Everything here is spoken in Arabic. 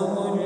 لهم